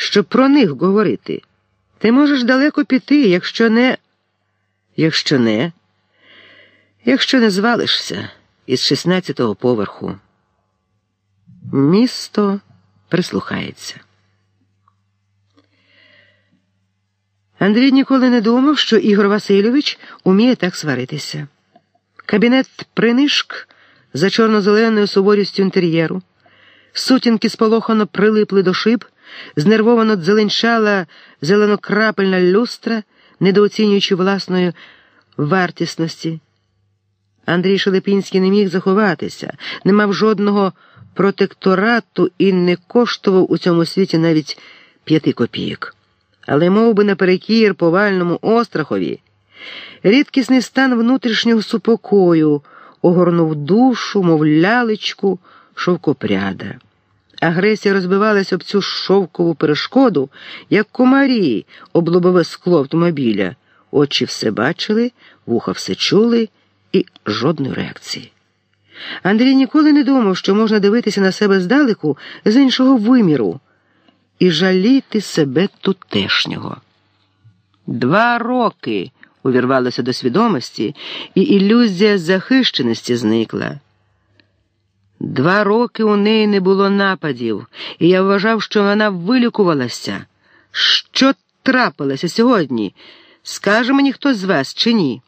щоб про них говорити. Ти можеш далеко піти, якщо не. Якщо не, якщо не звалишся із 16-го поверху. Місто прислухається. Андрій ніколи не думав, що Ігор Васильович уміє так сваритися. Кабінет принишк за чорно-зеленою суворістю інтер'єру, сутінки сполохано прилипли до шиб, знервовано дзеленчала зеленокрапельна люстра, недооцінюючи власної вартісності. Андрій Шелепінський не міг заховатися, не мав жодного протекторату і не коштував у цьому світі навіть п'яти копійок. Але мов би наперекір повальному острахові, рідкісний стан внутрішнього супокою огорнув душу, мов лялечку, шовкопряда. Агресія розбивалась об цю шовкову перешкоду, як комарі об лобове скло автомобіля. Очі все бачили, вуха все чули і жодної реакції. Андрій ніколи не думав, що можна дивитися на себе здалеку з іншого виміру і жаліти себе тутешнього. Два роки увірвалося до свідомості, і ілюзія захищеності зникла. Два роки у неї не було нападів, і я вважав, що вона вилікувалася. Що трапилося сьогодні? Скаже мені хтось з вас чи ні?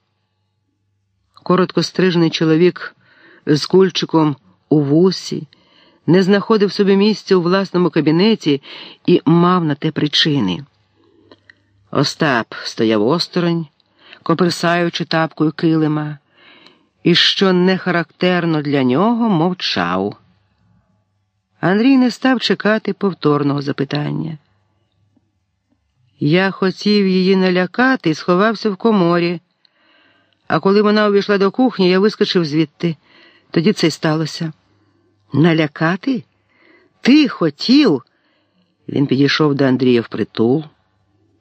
Коротко стрижений чоловік з кульчиком у вусі, не знаходив собі місця у власному кабінеті і мав на те причини. Остап стояв осторонь, коперсаючи тапкою килима, і, що не характерно для нього, мовчав. Андрій не став чекати повторного запитання. Я хотів її налякати і сховався в коморі, а коли вона увійшла до кухні, я вискочив звідти. Тоді це й сталося. Налякати? Ти хотів? Він підійшов до Андрія впритул.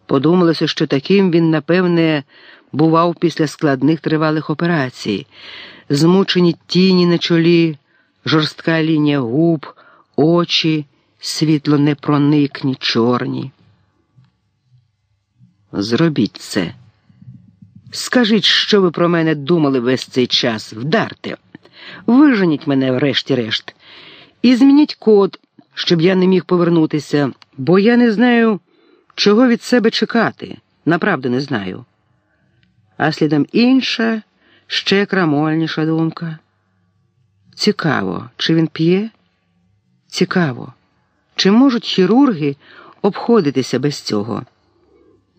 Подумалося, що таким він, напевне, бував після складних тривалих операцій, змучені тіні на чолі, жорстка лінія губ, очі, світло непроникні, чорні. Зробіть це. Скажіть, що ви про мене думали весь цей час, вдарте. Виженіть мене врешті-решт, і змініть код, щоб я не міг повернутися, бо я не знаю, чого від себе чекати. Направду не знаю. А слідом інша, ще крамольніша думка. Цікаво, чи він п'є? Цікаво, чи можуть хірурги обходитися без цього?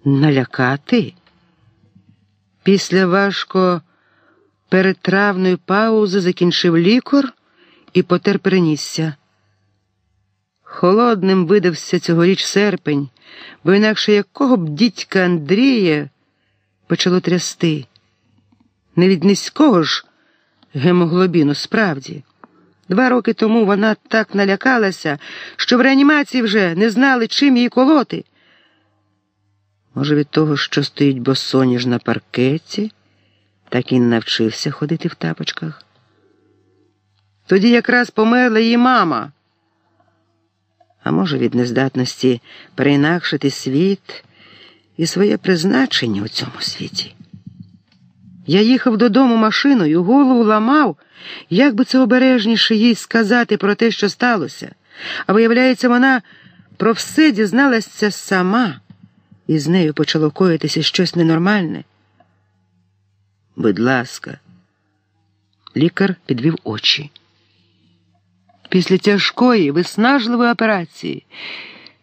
Налякати? Після важко передтравної паузи закінчив лікар і потер перенісся. Холодним видався цьогоріч серпень, бо інакше якого б дідька Андрія почало трясти. Не від низького ж гемоглобіну справді. Два роки тому вона так налякалася, що в реанімації вже не знали, чим її колоти. Може, від того, що стоїть босоніж на паркеті, так і навчився ходити в тапочках. Тоді якраз померла її мама. А може, від нездатності переінакшити світ і своє призначення у цьому світі. Я їхав додому машиною, голову ламав, як би це обережніше їй сказати про те, що сталося. А виявляється, вона про все дізналася сама і з нею почало коїтися щось ненормальне. Будь ласка, лікар підвів очі. Після тяжкої, виснажливої операції,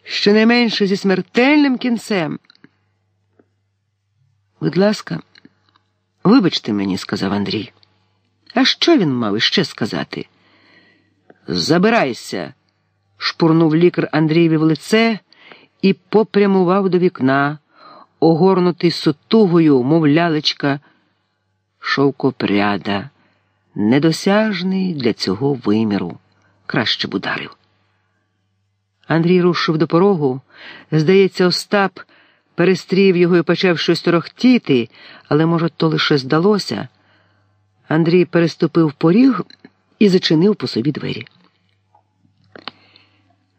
щонайменше зі смертельним кінцем. Будь ласка, вибачте мені, сказав Андрій. А що він мав іще сказати? Забирайся, шпурнув лікар Андрієві в лице і попрямував до вікна, огорнутий сутугою, мов лялечка, шовкопряда, недосяжний для цього виміру. Краще б ударив. Андрій рушив до порогу. Здається, Остап перестрів його і почав щось торохтіти, але, може, то лише здалося. Андрій переступив поріг і зачинив по собі двері.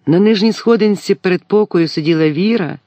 На нижній сходинці перед покою сиділа Віра.